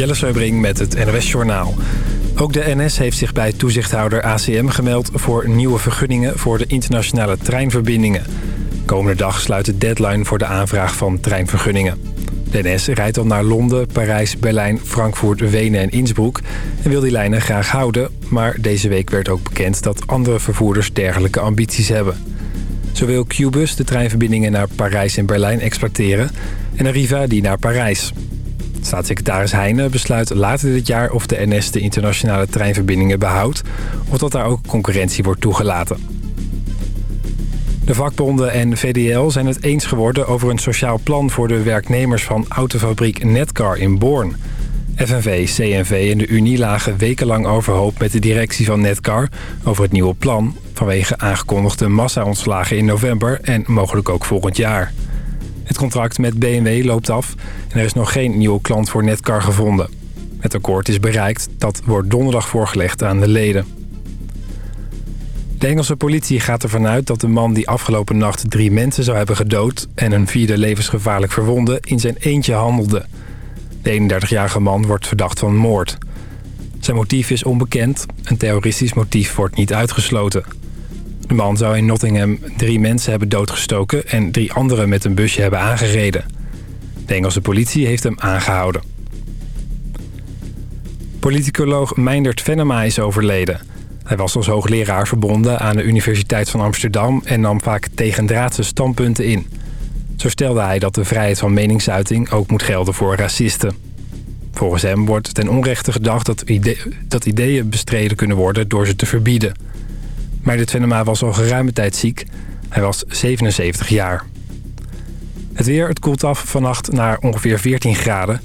Jelle Seubring met het NOS Journaal. Ook de NS heeft zich bij toezichthouder ACM gemeld... voor nieuwe vergunningen voor de internationale treinverbindingen. Komende dag sluit de deadline voor de aanvraag van treinvergunningen. De NS rijdt al naar Londen, Parijs, Berlijn, Frankfurt, Wenen en Innsbruck... en wil die lijnen graag houden, maar deze week werd ook bekend... dat andere vervoerders dergelijke ambities hebben. Zo wil Qbus de treinverbindingen naar Parijs en Berlijn exploiteren... en Arriva die naar Parijs. Staatssecretaris Heijnen besluit later dit jaar of de NS de internationale treinverbindingen behoudt... of dat daar ook concurrentie wordt toegelaten. De vakbonden en VDL zijn het eens geworden over een sociaal plan... voor de werknemers van autofabriek Netcar in Born. FNV, CNV en de Unie lagen wekenlang overhoop met de directie van Netcar... over het nieuwe plan vanwege aangekondigde massa-ontslagen in november... en mogelijk ook volgend jaar. Het contract met BMW loopt af en er is nog geen nieuwe klant voor Netcar gevonden. Het akkoord is bereikt, dat wordt donderdag voorgelegd aan de leden. De Engelse politie gaat ervan uit dat de man die afgelopen nacht drie mensen zou hebben gedood... en een vierde levensgevaarlijk verwonden in zijn eentje handelde. De 31-jarige man wordt verdacht van moord. Zijn motief is onbekend, een terroristisch motief wordt niet uitgesloten. De man zou in Nottingham drie mensen hebben doodgestoken... en drie anderen met een busje hebben aangereden. De Engelse politie heeft hem aangehouden. Politicoloog Meindert Venema is overleden. Hij was als hoogleraar verbonden aan de Universiteit van Amsterdam... en nam vaak tegendraadse standpunten in. Zo stelde hij dat de vrijheid van meningsuiting ook moet gelden voor racisten. Volgens hem wordt ten onrechte gedacht dat, dat ideeën bestreden kunnen worden door ze te verbieden... Meindert Venema was al geruime tijd ziek. Hij was 77 jaar. Het weer, het koelt af vannacht naar ongeveer 14 graden.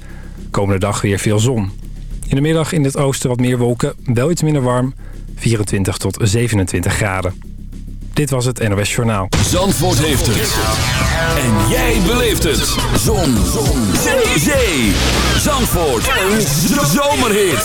Komende dag weer veel zon. In de middag in het oosten wat meer wolken, wel iets minder warm. 24 tot 27 graden. Dit was het NOS Journaal. Zandvoort heeft het. En jij beleeft het. Zon. zon. Zee. Zee. Zandvoort. Een zomerhit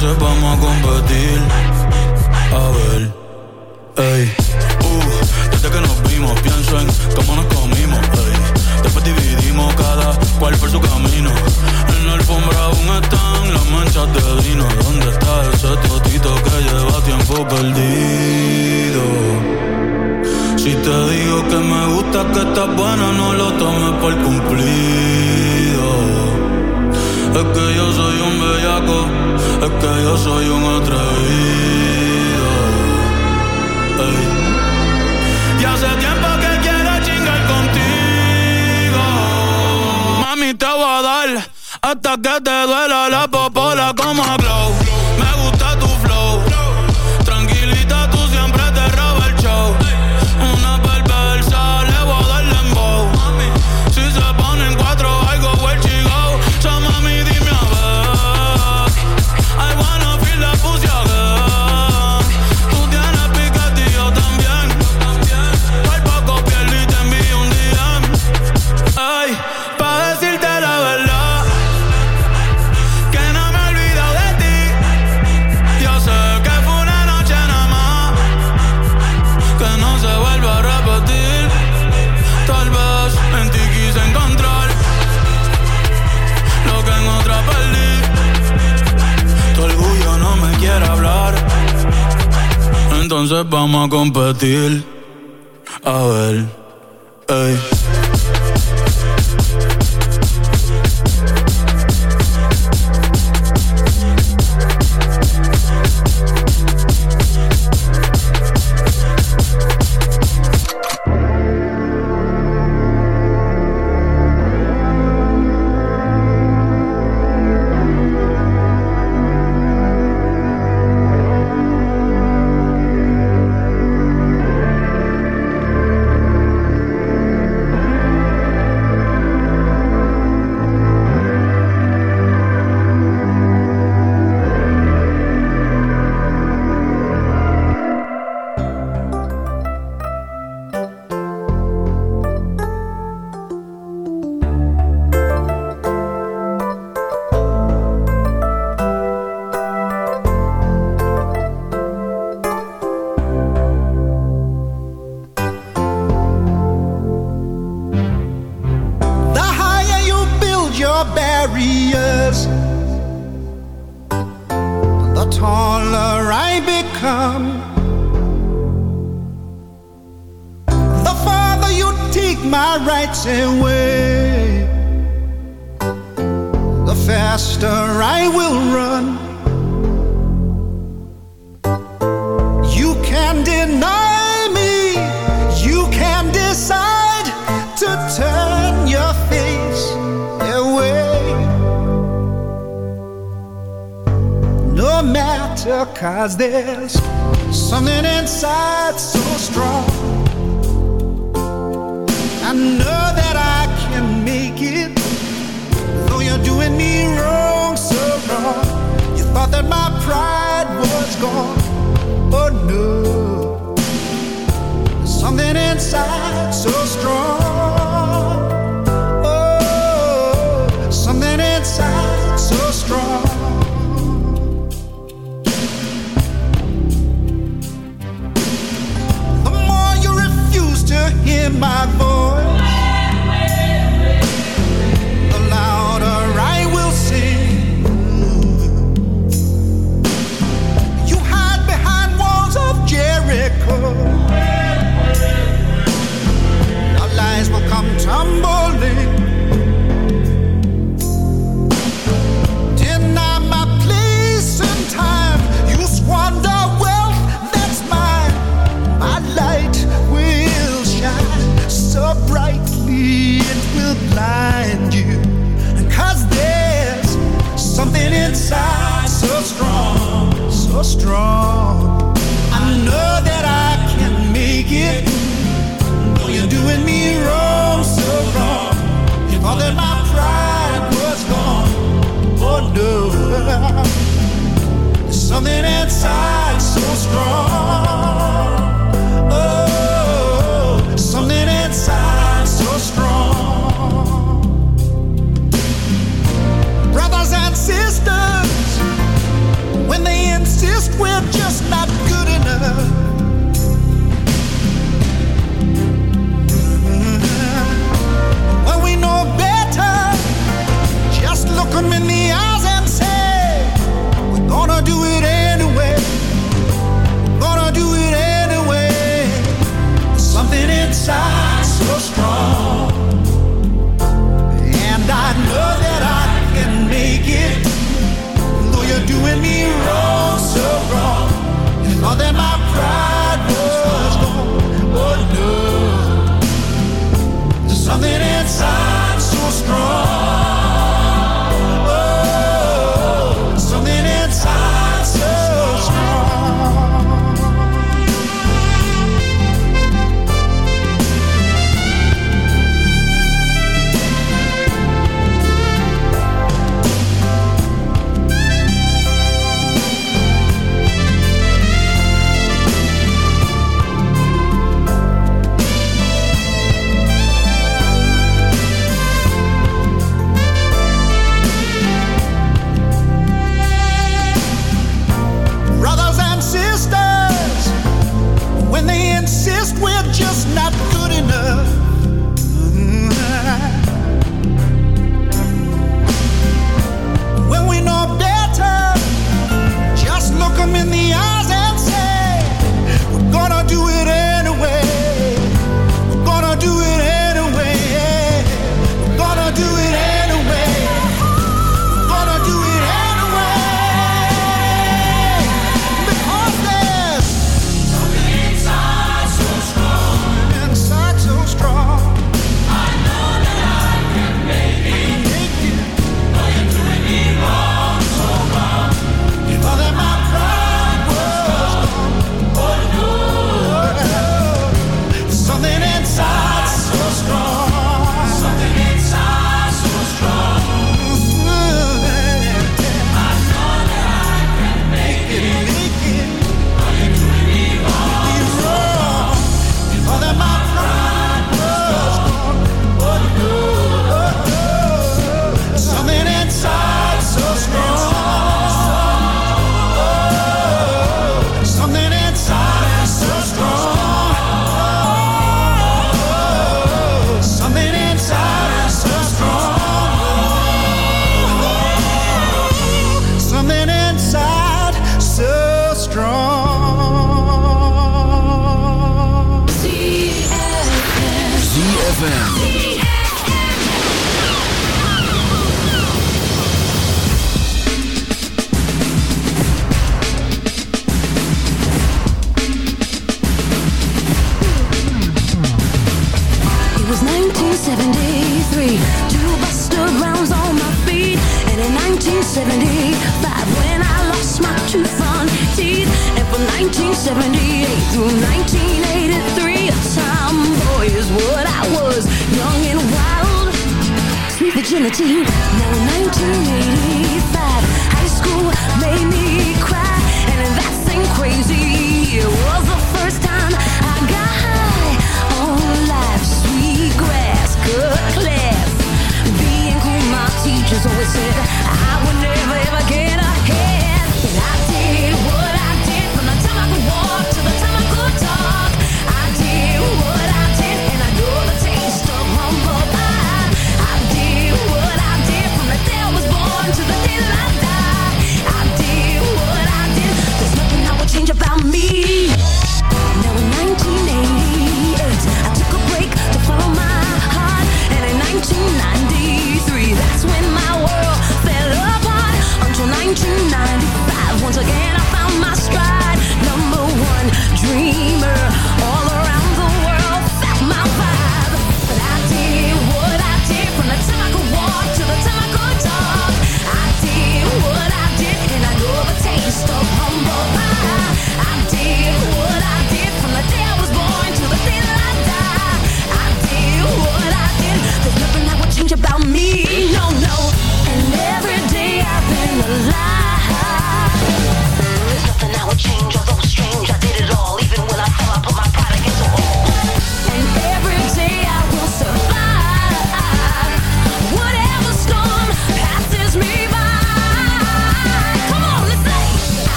je pas moi deal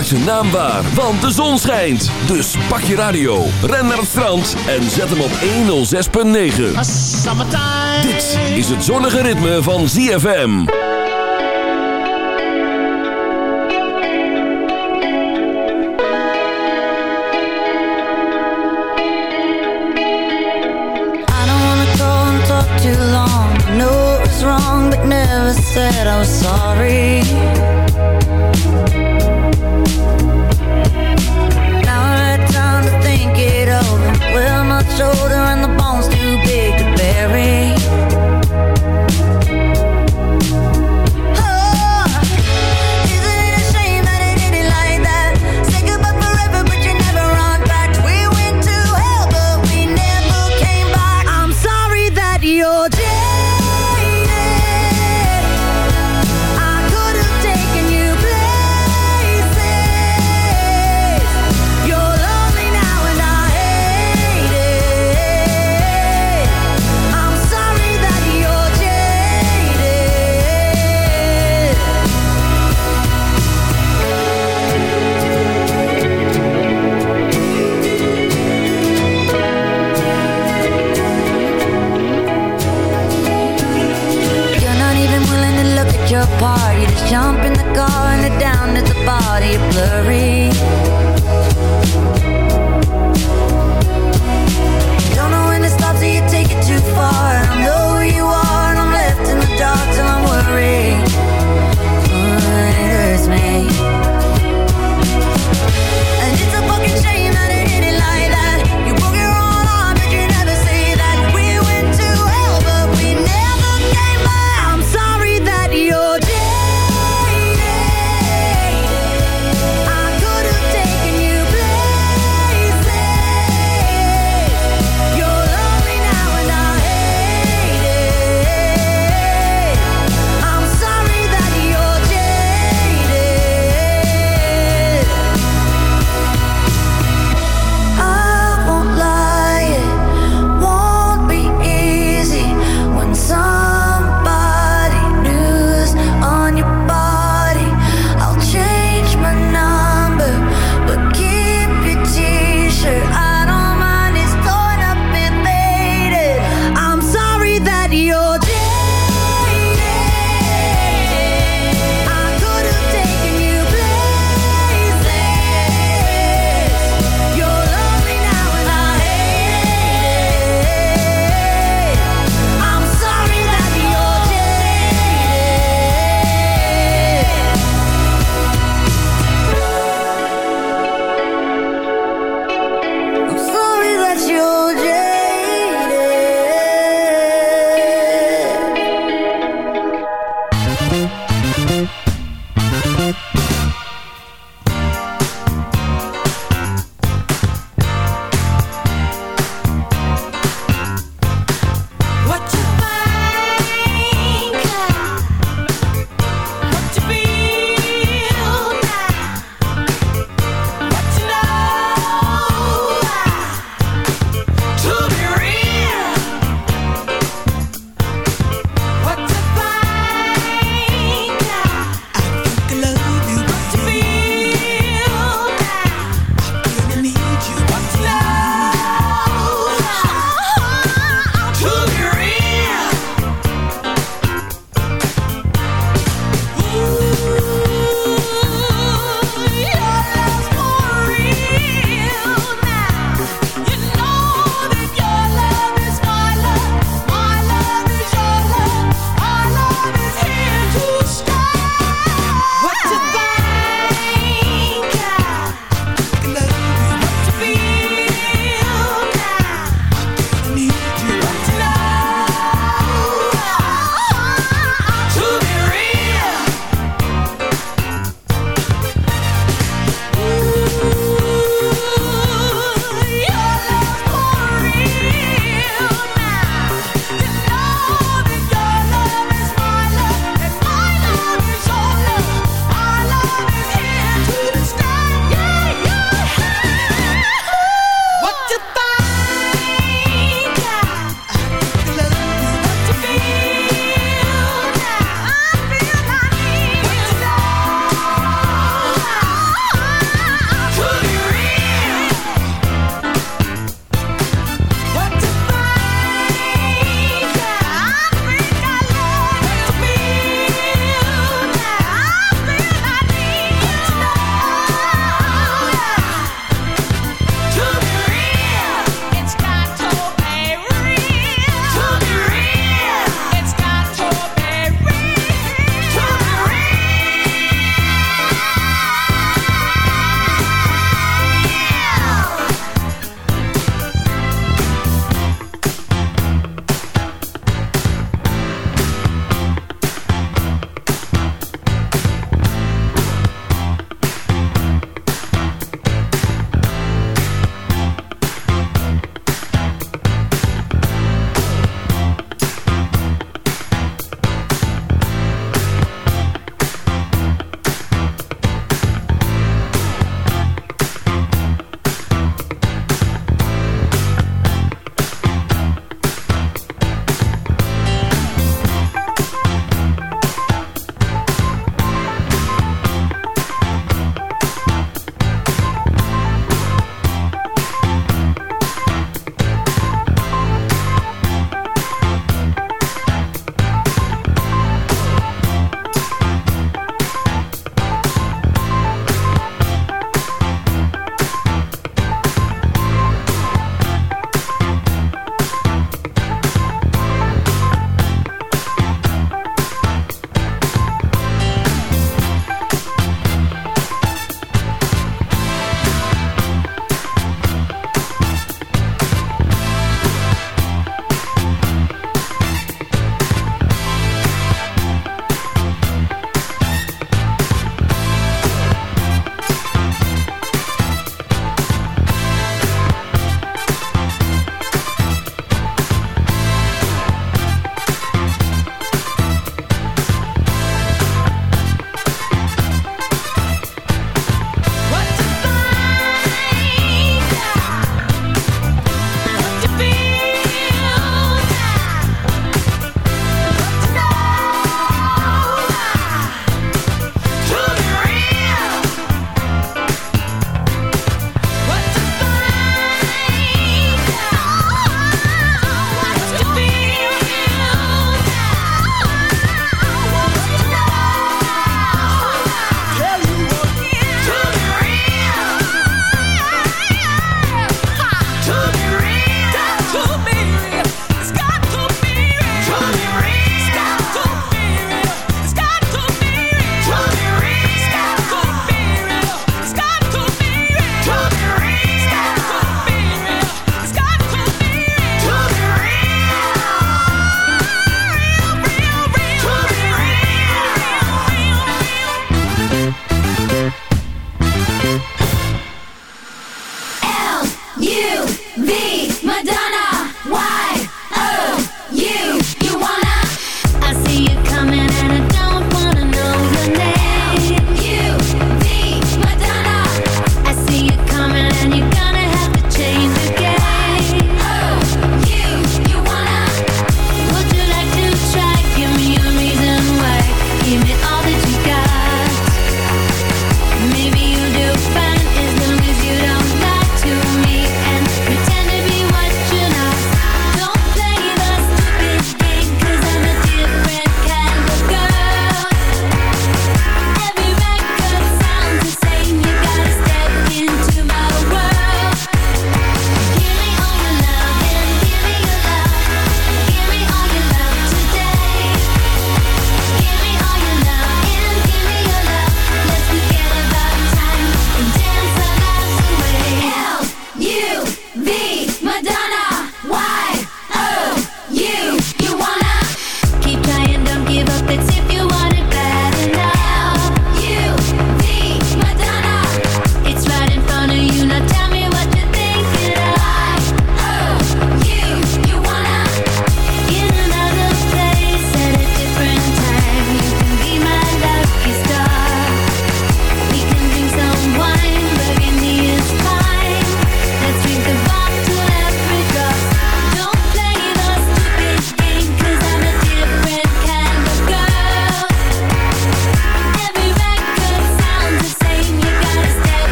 Maak zijn naam waar, want de zon schijnt. Dus pak je radio, ren naar het strand en zet hem op 106.9. Dit is het zonnige ritme van ZFM. I don't too long. I know it was wrong, but never said I was sorry. car, you just jump in the car and they're down at the body you blurry. Don't know when to stop, so you take it too far. And I know who you are, and I'm left in the dark till I'm worried. Oh, it hurts me.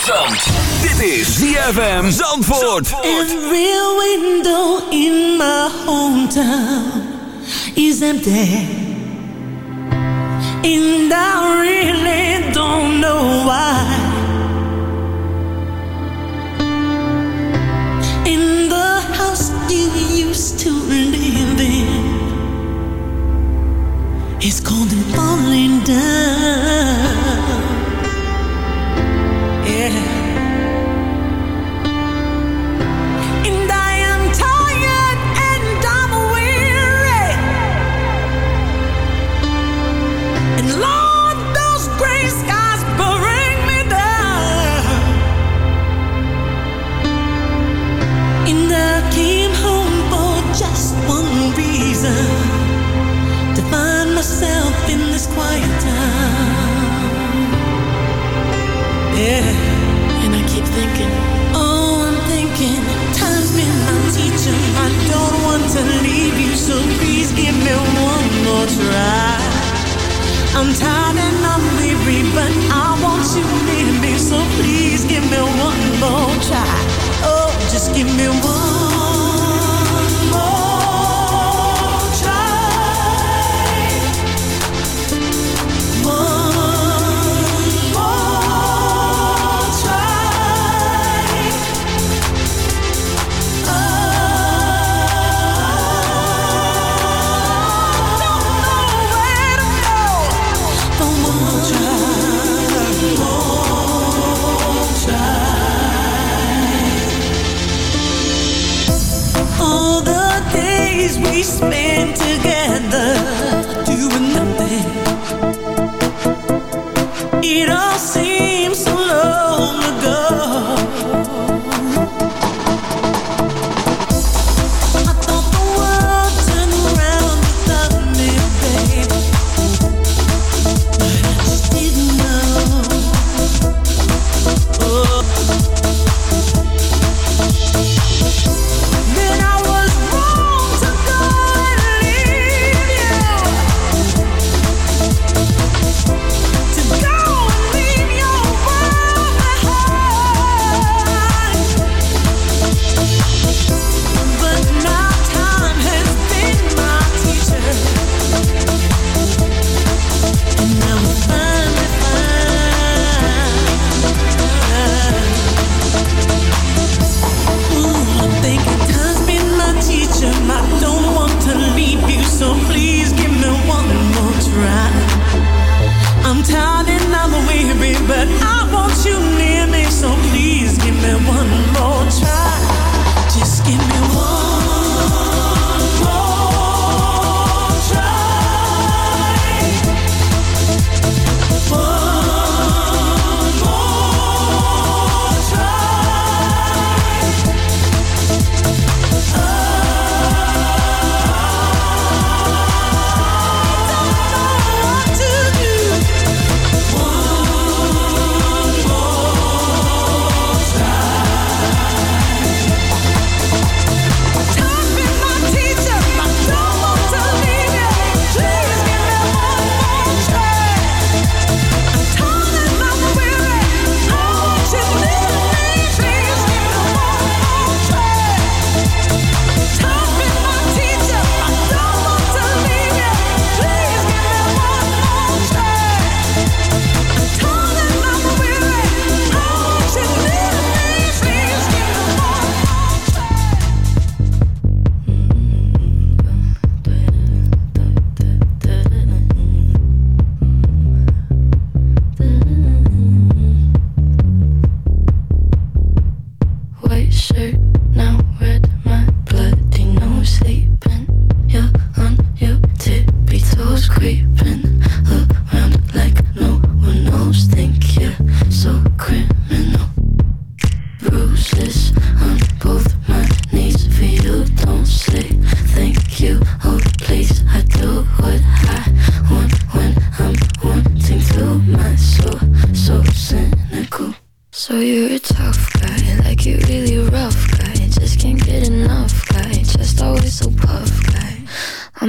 Zandvoort. Dit is ZFM Zandvoort. Every window in my hometown is empty. And I really don't know why. In the house you used to live in. It's cold and falling down Yeah. And I keep thinking.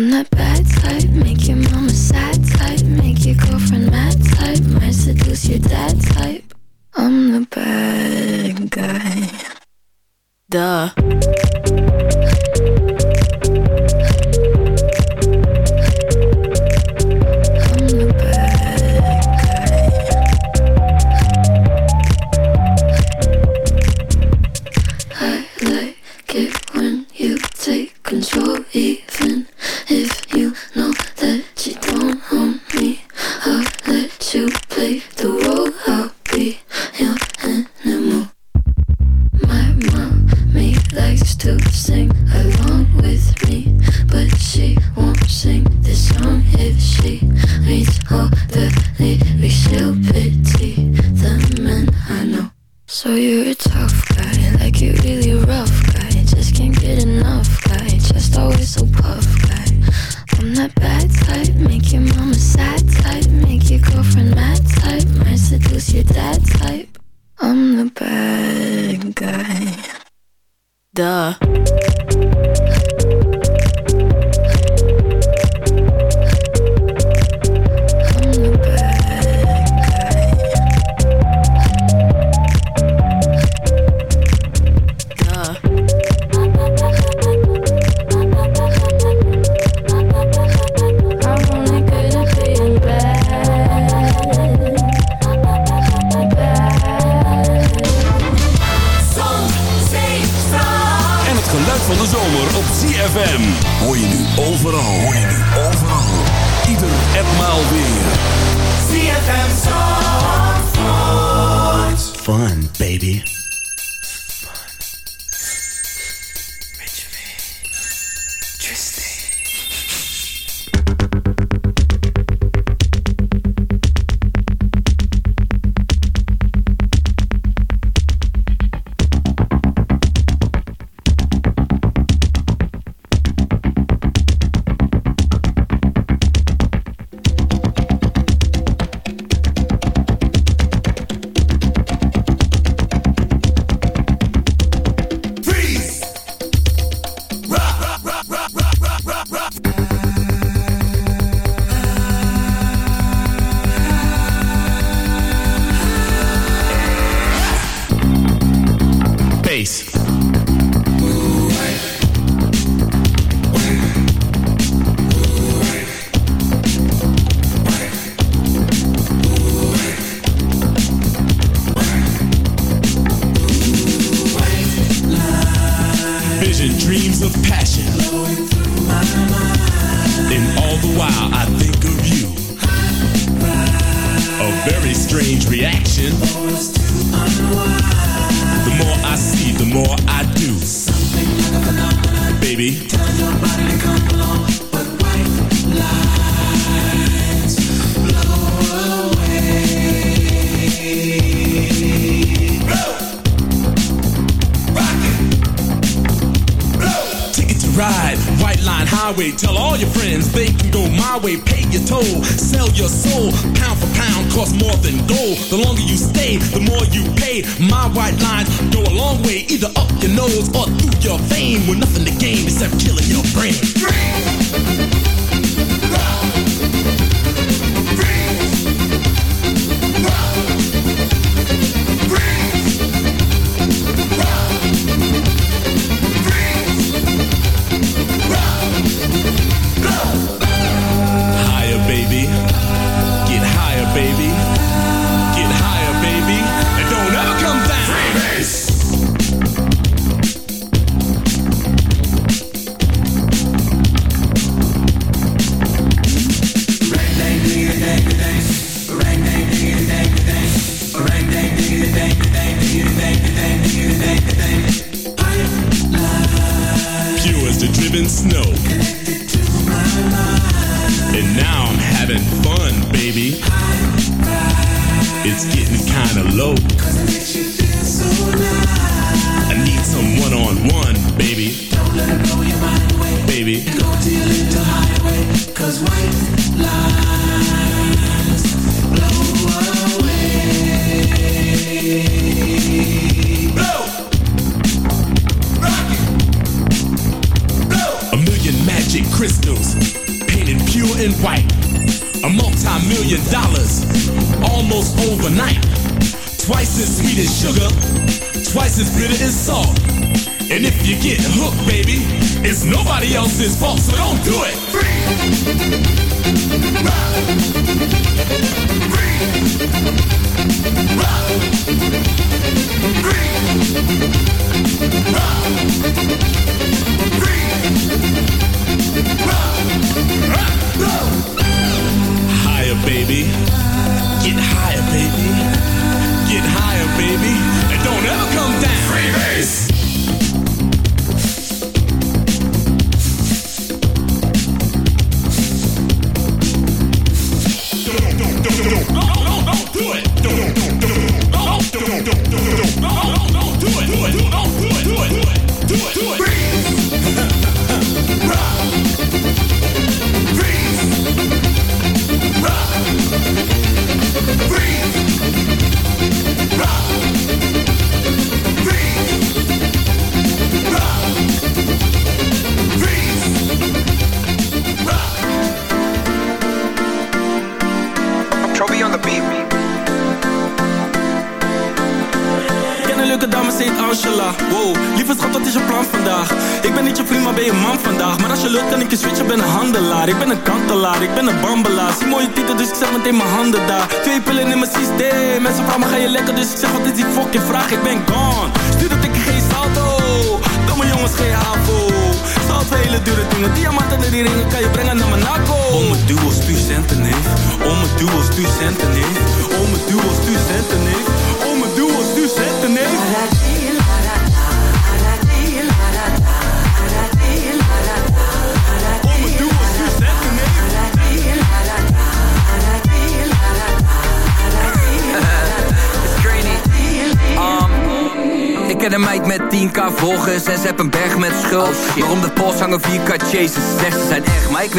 I'm the bad type, make you mine baby.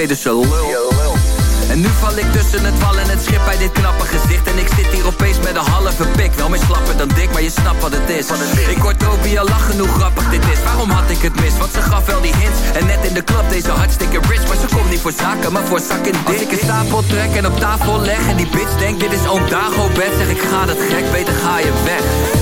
Dus. En nu val ik tussen het wal en het schip bij dit knappe gezicht. En ik zit hier opeens met een halve pik. Wel meer slapper dan dik, maar je snapt wat het is. Ik hoor Toby al lachen hoe grappig dit is. Waarom had ik het mis? Want ze gaf wel die hints. En net in de club deze hartstikke rich. Maar ze komt niet voor zaken, maar voor zak en dik. Als ik een stapel trek en op tafel leg En die bitch denkt dit is oom Dago bed Zeg ik ga dat gek, beter ga je weg